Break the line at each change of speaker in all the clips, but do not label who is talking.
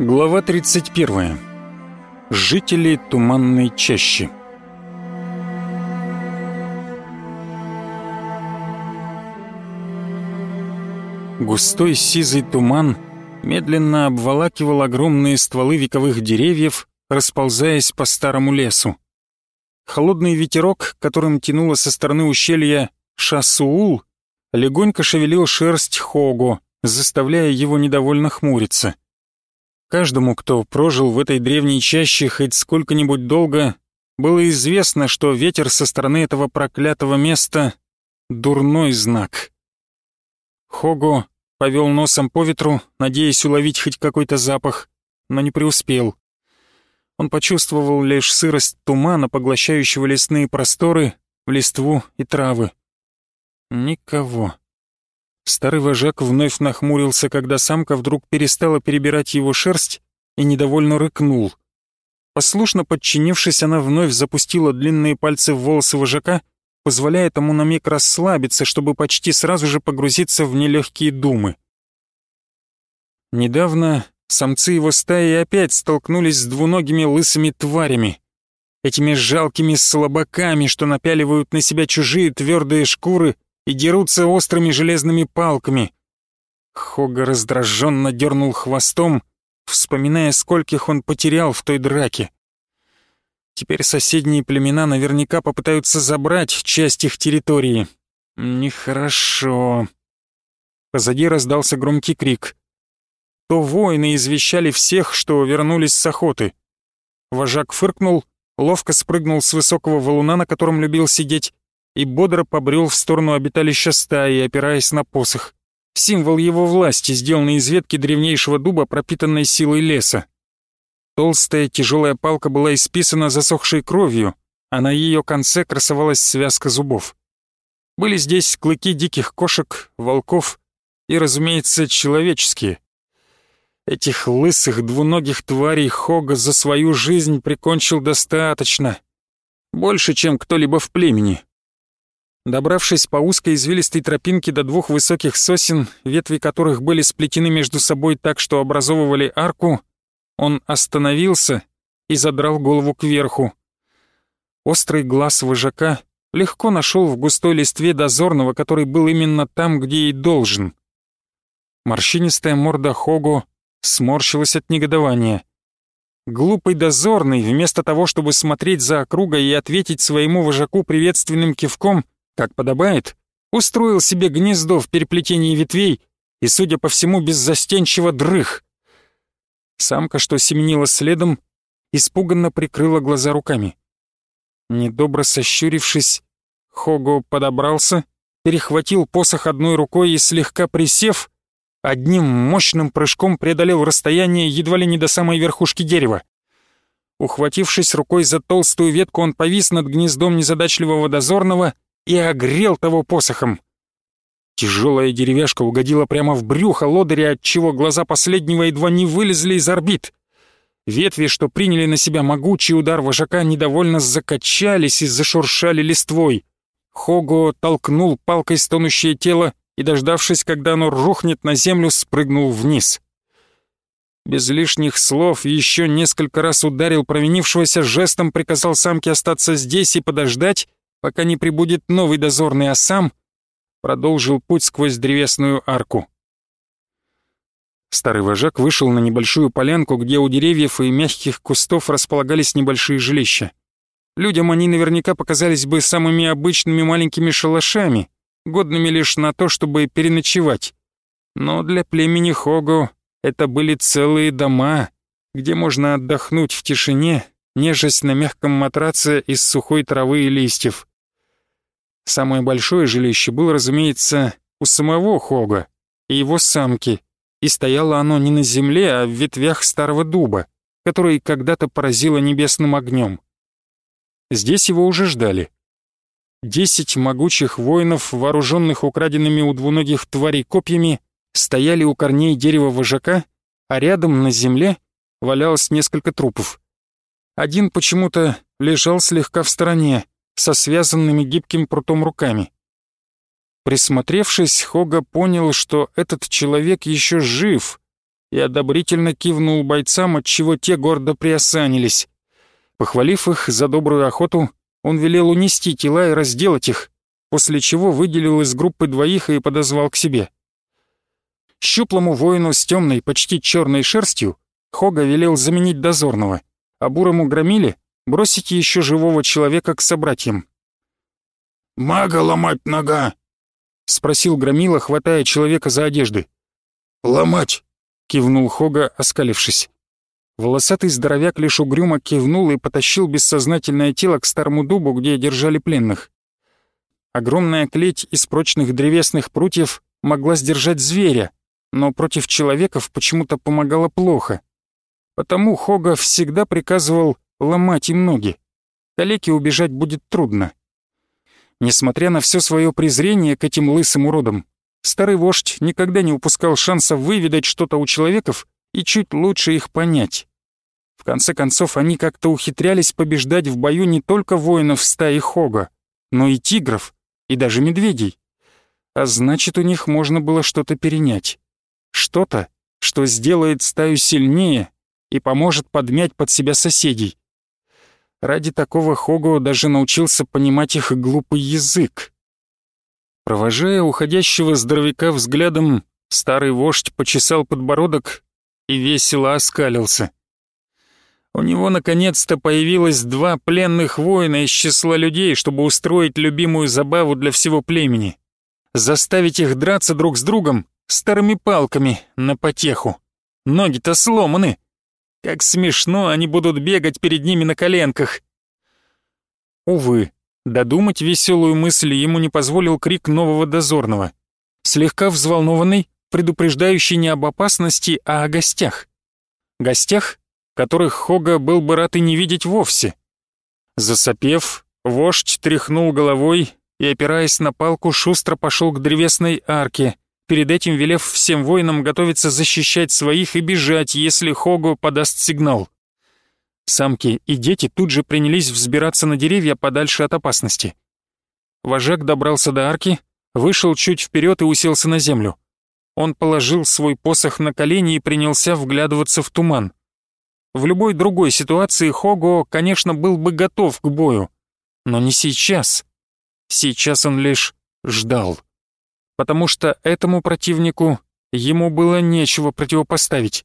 Глава 31. Жители Туманной чащи. Густой сизый туман медленно обволакивал огромные стволы вековых деревьев, расползаясь по старому лесу. Холодный ветерок, которым тянуло со стороны ущелья Шасуул, легонько шевелил шерсть Хого, заставляя его недовольно хмуриться. Каждому, кто прожил в этой древней чаще хоть сколько-нибудь долго, было известно, что ветер со стороны этого проклятого места — дурной знак. Хого повел носом по ветру, надеясь уловить хоть какой-то запах, но не преуспел. Он почувствовал лишь сырость тумана, поглощающего лесные просторы, листву и травы. Никого. Старый вожак вновь нахмурился, когда самка вдруг перестала перебирать его шерсть и недовольно рыкнул. Послушно подчинившись, она вновь запустила длинные пальцы в волосы вожака, позволяя тому на миг расслабиться, чтобы почти сразу же погрузиться в нелегкие думы. Недавно самцы его стаи опять столкнулись с двуногими лысыми тварями. Этими жалкими слабаками, что напяливают на себя чужие твердые шкуры и дерутся острыми железными палками. Хога раздраженно дернул хвостом, вспоминая, скольких он потерял в той драке. Теперь соседние племена наверняка попытаются забрать часть их территории. Нехорошо. Позади раздался громкий крик. То воины извещали всех, что вернулись с охоты. Вожак фыркнул, ловко спрыгнул с высокого валуна, на котором любил сидеть, и бодро побрел в сторону обиталища стаи, опираясь на посох. Символ его власти, сделанный из ветки древнейшего дуба, пропитанной силой леса. Толстая тяжелая палка была исписана засохшей кровью, а на ее конце красовалась связка зубов. Были здесь клыки диких кошек, волков и, разумеется, человеческие. Этих лысых двуногих тварей Хога за свою жизнь прикончил достаточно. Больше, чем кто-либо в племени. Добравшись по узкой извилистой тропинке до двух высоких сосен, ветви которых были сплетены между собой так, что образовывали арку, он остановился и задрал голову кверху. Острый глаз вожака легко нашел в густой листве дозорного, который был именно там, где и должен. Морщинистая морда Хогу сморщилась от негодования. Глупый дозорный, вместо того, чтобы смотреть за округой и ответить своему вожаку приветственным кивком, как подобает, устроил себе гнездо в переплетении ветвей и, судя по всему, беззастенчиво дрых. Самка, что семенила следом, испуганно прикрыла глаза руками. Недобро сощурившись, Хого подобрался, перехватил посох одной рукой и, слегка присев, одним мощным прыжком преодолел расстояние едва ли не до самой верхушки дерева. Ухватившись рукой за толстую ветку, он повис над гнездом незадачливого дозорного и огрел того посохом. Тяжелая деревяшка угодила прямо в брюхо лодыря, отчего глаза последнего едва не вылезли из орбит. Ветви, что приняли на себя могучий удар вожака, недовольно закачались и зашуршали листвой. Хого толкнул палкой стонущее тело и, дождавшись, когда оно рухнет на землю, спрыгнул вниз. Без лишних слов еще несколько раз ударил провинившегося, жестом приказал самке остаться здесь и подождать, пока не прибудет новый дозорный, а сам продолжил путь сквозь древесную арку. Старый вожак вышел на небольшую полянку, где у деревьев и мягких кустов располагались небольшие жилища. Людям они наверняка показались бы самыми обычными маленькими шалашами, годными лишь на то, чтобы переночевать. Но для племени Хого это были целые дома, где можно отдохнуть в тишине, нежесть на мягком матраце из сухой травы и листьев. Самое большое жилище было, разумеется, у самого Хога и его самки, и стояло оно не на земле, а в ветвях старого дуба, который когда-то поразило небесным огнем. Здесь его уже ждали. Десять могучих воинов, вооруженных украденными у двуногих тварей копьями, стояли у корней дерева вожака, а рядом на земле валялось несколько трупов. Один почему-то лежал слегка в стороне, со связанными гибким прутом руками. Присмотревшись, Хога понял, что этот человек еще жив, и одобрительно кивнул бойцам, отчего те гордо приосанились. Похвалив их за добрую охоту, он велел унести тела и разделать их, после чего выделил из группы двоих и подозвал к себе. Щуплому воину с темной, почти черной шерстью Хога велел заменить дозорного, а бурому громиле бросить еще живого человека к собратьям.
«Мага ломать нога!»
— спросил громила, хватая человека за одежды.
«Ломать!»
— кивнул Хога, оскалившись. Волосатый здоровяк лишь угрюмо кивнул и потащил бессознательное тело к старому дубу, где держали пленных. Огромная клеть из прочных древесных прутьев могла сдержать зверя, но против человеков почему-то помогала плохо. Потому Хога всегда приказывал ломать им ноги. Калеке убежать будет трудно. Несмотря на все свое презрение к этим лысым уродам, старый вождь никогда не упускал шанса выведать что-то у человеков и чуть лучше их понять. В конце концов, они как-то ухитрялись побеждать в бою не только воинов стаи Хога, но и тигров, и даже медведей. А значит, у них можно было что-то перенять. Что-то, что сделает стаю сильнее и поможет подмять под себя соседей. Ради такого Хого даже научился понимать их глупый язык. Провожая уходящего здоровяка взглядом, старый вождь почесал подбородок и весело оскалился. У него наконец-то появилось два пленных воина из числа людей, чтобы устроить любимую забаву для всего племени. Заставить их драться друг с другом старыми палками на потеху. Ноги-то сломаны. Как смешно они будут бегать перед ними на коленках. Увы, додумать веселую мысль ему не позволил крик нового дозорного. Слегка взволнованный, предупреждающий не об опасности, а о гостях. Гостях, которых Хога был бы рад и не видеть вовсе. Засопев, вождь тряхнул головой и, опираясь на палку, шустро пошел к древесной арке, перед этим велев всем воинам готовиться защищать своих и бежать, если Хого подаст сигнал. Самки и дети тут же принялись взбираться на деревья подальше от опасности. Вожак добрался до арки, вышел чуть вперед и уселся на землю. Он положил свой посох на колени и принялся вглядываться в туман. В любой другой ситуации Хого, конечно, был бы готов к бою, но не сейчас. Сейчас он лишь ждал. Потому что этому противнику ему было нечего противопоставить.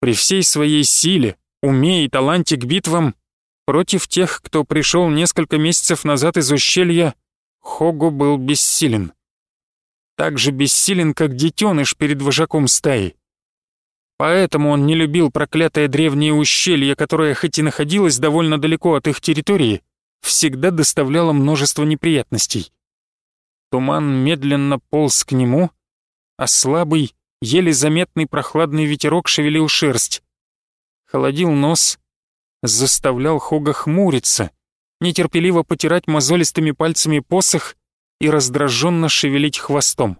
При всей своей силе, уме и таланте к битвам, против тех, кто пришел несколько месяцев назад из ущелья, Хого был бессилен. Так же бессилен, как детеныш перед вожаком стаи. Поэтому он не любил проклятое древнее ущелье, которое хоть и находилось довольно далеко от их территории, всегда доставляло множество неприятностей. Туман медленно полз к нему, а слабый, еле заметный прохладный ветерок шевелил шерсть. Холодил нос, заставлял Хога хмуриться, нетерпеливо потирать мозолистыми пальцами посох и раздраженно шевелить хвостом.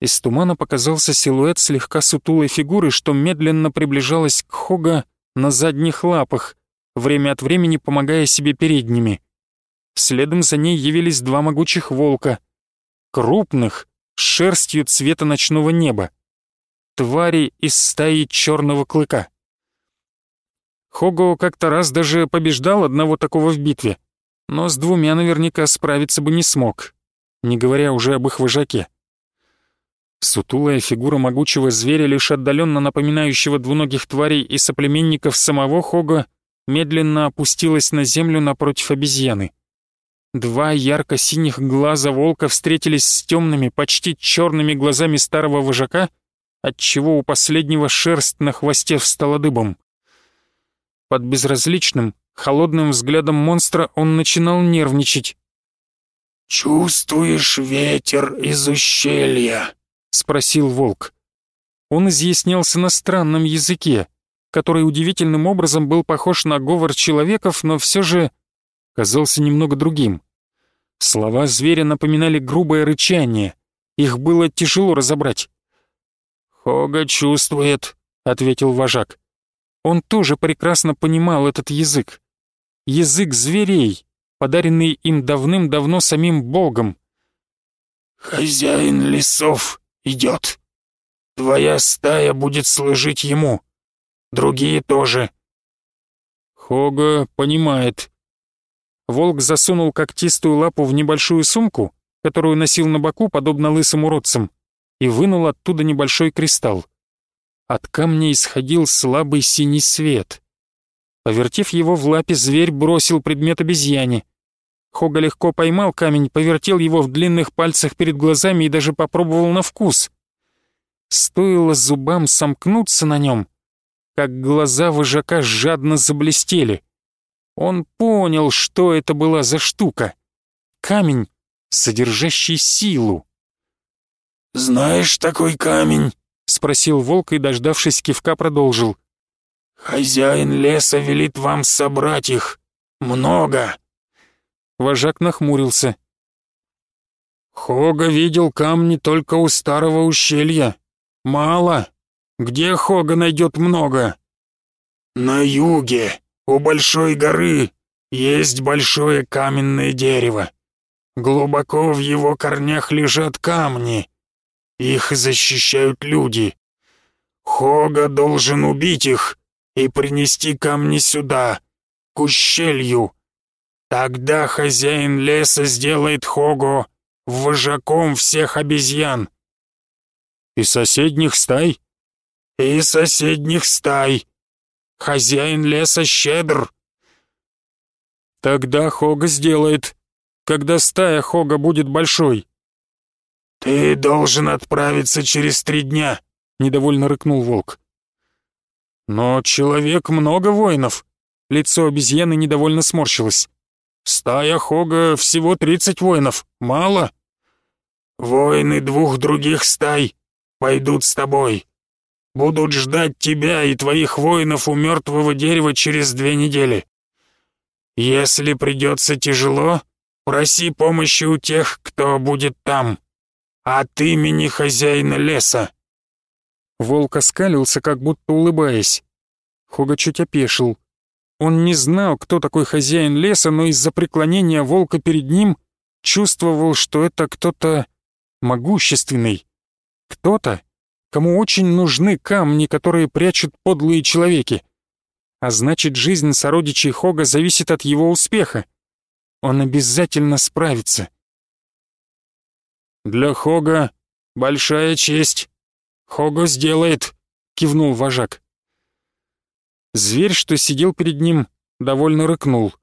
Из тумана показался силуэт слегка сутулой фигуры, что медленно приближалась к Хога на задних лапах, время от времени помогая себе передними. Следом за ней явились два могучих волка. Крупных, с шерстью цвета ночного неба. Твари из стаи черного клыка. Хого как-то раз даже побеждал одного такого в битве, но с двумя наверняка справиться бы не смог, не говоря уже об их вожаке. Сутулая фигура могучего зверя, лишь отдаленно напоминающего двуногих тварей и соплеменников самого Хога, медленно опустилась на землю напротив обезьяны. Два ярко-синих глаза волка встретились с темными, почти черными глазами старого вожака, отчего у последнего шерсть на хвосте встала дыбом. Под безразличным, холодным взглядом монстра он начинал нервничать.
«Чувствуешь ветер из ущелья?» — спросил волк.
Он изъяснялся на странном языке, который удивительным образом был похож на говор человеков, но все же казался немного другим. Слова зверя напоминали грубое рычание, их было тяжело разобрать.
«Хога чувствует», — ответил вожак.
Он тоже прекрасно понимал этот язык. Язык зверей, подаренный им давным-давно самим богом.
«Хозяин лесов идет. Твоя стая будет служить ему. Другие тоже».
Хога понимает. Волк засунул когтистую лапу в небольшую сумку, которую носил на боку, подобно лысым уродцам, и вынул оттуда небольшой кристалл. От камня исходил слабый синий свет. Повертев его в лапе, зверь бросил предмет обезьяне. Хога легко поймал камень, повертел его в длинных пальцах перед глазами и даже попробовал на вкус. Стоило зубам сомкнуться на нем, как глаза вожака жадно заблестели. Он понял, что это была за штука. Камень, содержащий силу.
«Знаешь такой камень?»
— спросил волк и, дождавшись кивка, продолжил.
«Хозяин леса велит вам собрать их. Много».
Вожак нахмурился.
«Хога видел камни только у старого ущелья. Мало. Где Хога найдет много?» «На юге, у большой горы, есть большое каменное дерево. Глубоко в его корнях лежат камни. Их защищают люди. Хога должен убить их и принести камни сюда, к ущелью. Тогда хозяин леса сделает Хогу вожаком всех обезьян.
И соседних стай?
И соседних стай. Хозяин леса щедр.
Тогда Хога сделает, когда стая Хога будет большой.
«Ты должен отправиться через три дня», — недовольно рыкнул волк.
«Но человек много воинов». Лицо обезьяны недовольно сморщилось. «Стая Хога всего тридцать воинов. Мало?»
«Воины двух других стай пойдут с тобой. Будут ждать тебя и твоих воинов у мертвого дерева через две недели. Если придется тяжело, проси помощи у тех, кто будет там» от имени хозяина леса».
Волк оскалился, как будто улыбаясь. Хога чуть опешил. Он не знал, кто такой хозяин леса, но из-за преклонения волка перед ним чувствовал, что это кто-то могущественный. Кто-то, кому очень нужны камни, которые прячут подлые человеки. А значит, жизнь сородичей Хога зависит от его успеха. Он обязательно справится.
«Для Хога большая честь. Хога сделает», — кивнул вожак.
Зверь, что сидел перед ним, довольно рыкнул.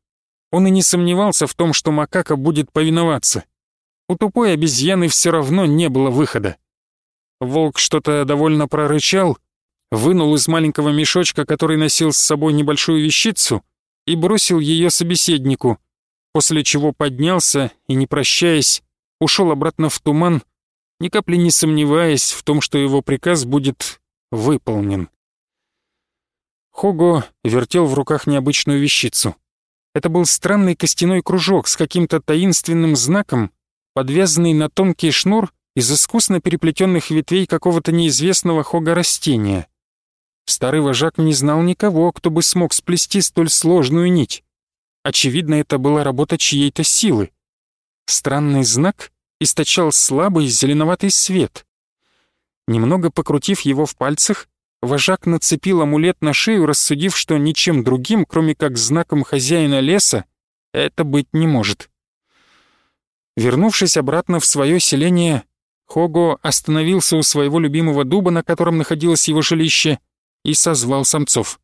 Он и не сомневался в том, что макака будет повиноваться. У тупой обезьяны все равно не было выхода. Волк что-то довольно прорычал, вынул из маленького мешочка, который носил с собой небольшую вещицу, и бросил ее собеседнику, после чего поднялся и, не прощаясь, ушел обратно в туман, ни капли не сомневаясь в том, что его приказ будет выполнен. Хого вертел в руках необычную вещицу. Это был странный костяной кружок с каким-то таинственным знаком, подвязанный на тонкий шнур из искусно переплетенных ветвей какого-то неизвестного хога растения. Старый вожак не знал никого, кто бы смог сплести столь сложную нить. Очевидно, это была работа чьей-то силы. Странный знак источал слабый зеленоватый свет. Немного покрутив его в пальцах, вожак нацепил амулет на шею, рассудив, что ничем другим, кроме как знаком хозяина леса, это быть не может. Вернувшись обратно в свое селение, Хого остановился у своего любимого дуба, на котором находилось его жилище, и созвал самцов.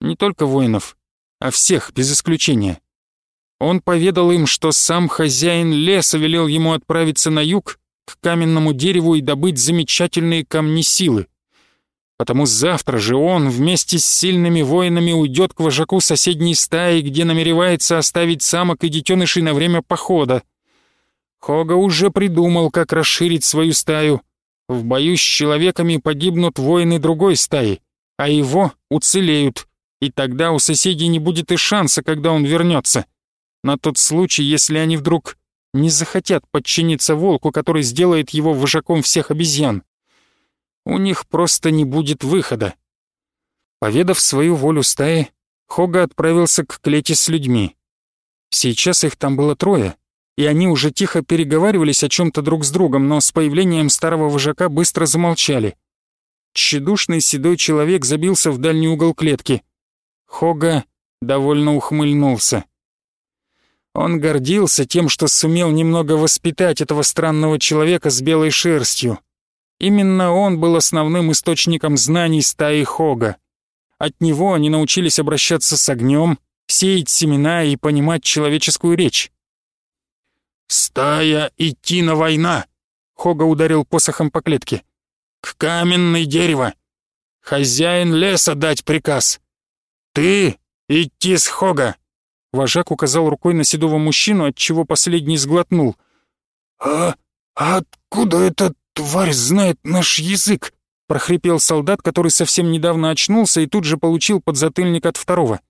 Не только воинов, а всех, без исключения. Он поведал им, что сам хозяин леса велел ему отправиться на юг, к каменному дереву и добыть замечательные камни силы. Потому завтра же он вместе с сильными воинами уйдет к вожаку соседней стаи, где намеревается оставить самок и детенышей на время похода. Хога уже придумал, как расширить свою стаю. В бою с человеками погибнут воины другой стаи, а его уцелеют, и тогда у соседей не будет и шанса, когда он вернется на тот случай, если они вдруг не захотят подчиниться волку, который сделает его вожаком всех обезьян. У них просто не будет выхода. Поведав свою волю стаи, Хога отправился к клете с людьми. Сейчас их там было трое, и они уже тихо переговаривались о чем то друг с другом, но с появлением старого вожака быстро замолчали. Тщедушный седой человек забился в дальний угол клетки. Хога довольно ухмыльнулся. Он гордился тем, что сумел немного воспитать этого странного человека с белой шерстью. Именно он был основным источником знаний стаи Хога. От него они научились обращаться с огнем, сеять семена и понимать человеческую речь.
«Стая идти на война!» — Хога ударил посохом по клетке. «К каменной дерево! Хозяин леса дать приказ! Ты идти с Хога!»
Вожак указал рукой на седого мужчину, отчего последний сглотнул.
«А, а откуда эта тварь знает наш язык?» — прохрипел солдат, который совсем недавно очнулся и тут же получил подзатыльник от второго.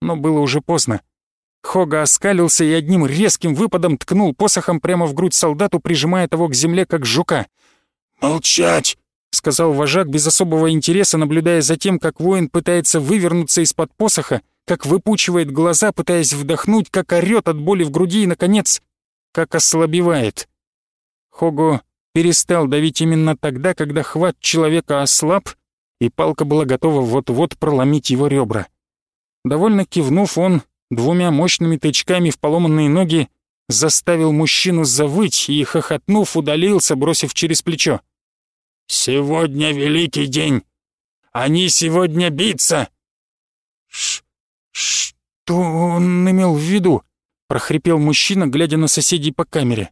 Но было уже поздно. Хога оскалился и одним резким выпадом ткнул посохом прямо в грудь солдату, прижимая того к земле, как жука. «Молчать!»
— сказал вожак без особого интереса, наблюдая за тем, как воин пытается вывернуться из-под посоха, как выпучивает глаза, пытаясь вдохнуть, как орёт от боли в груди и, наконец, как ослабевает. Хого перестал давить именно тогда, когда хват человека ослаб, и палка была готова вот-вот проломить его ребра. Довольно кивнув, он двумя мощными тычками в поломанные ноги заставил мужчину завыть и, хохотнув, удалился, бросив через плечо.
«Сегодня великий день! Они сегодня биться!»
Ш «Что он имел в виду?» — прохрипел мужчина, глядя на соседей по камере.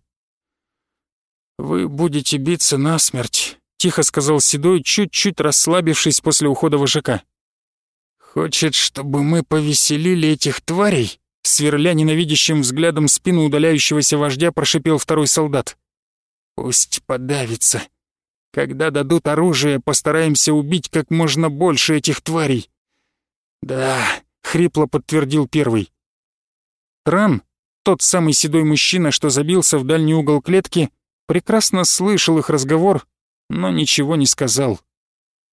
«Вы будете биться насмерть», — тихо сказал Седой, чуть-чуть расслабившись после ухода вожака. «Хочет, чтобы мы повеселили этих тварей?» Сверля ненавидящим взглядом спину удаляющегося вождя, прошипел второй солдат. «Пусть подавится. Когда дадут оружие, постараемся убить как можно больше этих тварей». «Да, хрипло подтвердил первый. Тран, тот самый седой мужчина, что забился в дальний угол клетки, прекрасно слышал их разговор, но ничего не сказал.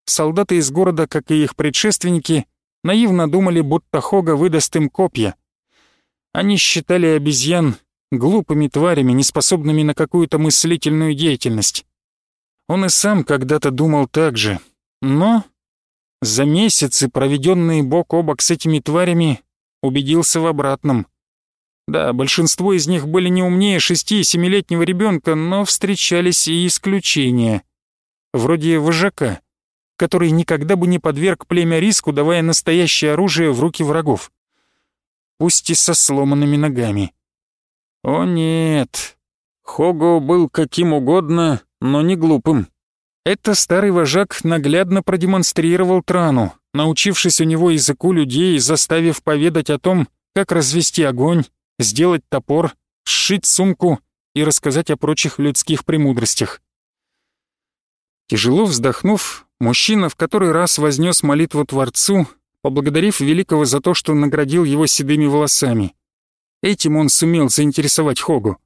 Солдаты из города, как и их предшественники, наивно думали, будто Хога выдаст им копья. Они считали обезьян глупыми тварями, неспособными на какую-то мыслительную деятельность. Он и сам когда-то думал так же, но за месяцы, проведенные бок о бок с этими тварями, убедился в обратном. Да, большинство из них были не умнее шести-семилетнего ребенка, но встречались и исключения. Вроде вожака, который никогда бы не подверг племя риску, давая настоящее оружие в руки врагов. Пусть и со сломанными ногами. О нет, Хого был каким угодно, но не глупым. Это старый вожак наглядно продемонстрировал Трану, научившись у него языку людей, заставив поведать о том, как развести огонь, сделать топор, сшить сумку и рассказать о прочих людских премудростях. Тяжело вздохнув, мужчина в который раз вознес молитву Творцу, поблагодарив Великого за то, что наградил его седыми волосами. Этим он сумел заинтересовать Хогу,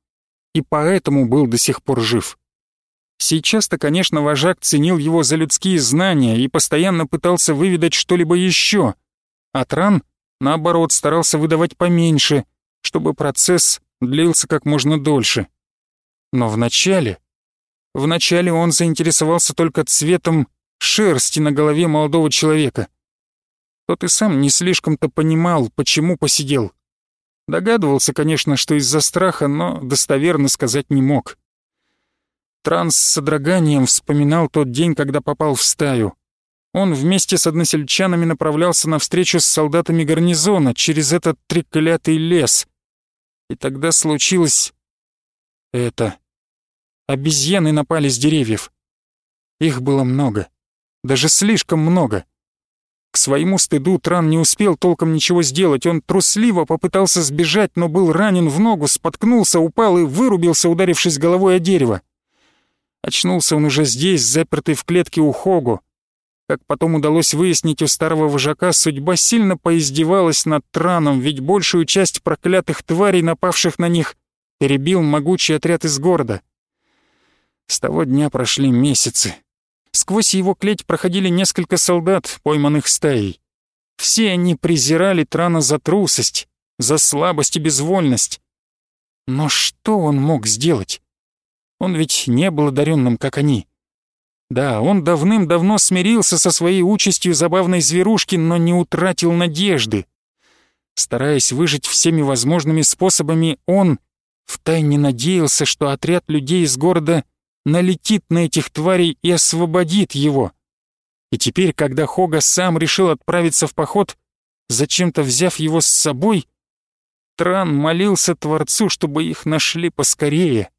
и поэтому был до сих пор жив. Сейчас-то, конечно, вожак ценил его за людские знания и постоянно пытался выведать что-либо еще. А Тран, наоборот, старался выдавать поменьше, чтобы процесс длился как можно дольше. Но вначале... Вначале он заинтересовался только цветом шерсти на голове молодого человека. Тот и сам не слишком-то понимал, почему посидел. Догадывался, конечно, что из-за страха, но достоверно сказать не мог. Транс с содроганием вспоминал тот день, когда попал в стаю. Он вместе с односельчанами направлялся на встречу с солдатами гарнизона через этот треклятый лес. И тогда случилось... это. Обезьяны напали с деревьев. Их было много. Даже слишком много. К своему стыду Тран не успел толком ничего сделать. Он трусливо попытался сбежать, но был ранен в ногу, споткнулся, упал и вырубился, ударившись головой о дерево. Очнулся он уже здесь, запертый в клетке у Хогу. Как потом удалось выяснить у старого вожака, судьба сильно поиздевалась над Траном, ведь большую часть проклятых тварей, напавших на них, перебил могучий отряд из города. С того дня прошли месяцы. Сквозь его клеть проходили несколько солдат, пойманных стаей. Все они презирали Трана за трусость, за слабость и безвольность. Но что он мог сделать? Он ведь не был одаренным, как они. Да, он давным-давно смирился со своей участью забавной зверушки, но не утратил надежды. Стараясь выжить всеми возможными способами, он втайне надеялся, что отряд людей из города налетит на этих тварей и освободит его. И теперь, когда Хога сам решил отправиться в поход, зачем-то взяв его с собой, Тран молился Творцу, чтобы их нашли поскорее.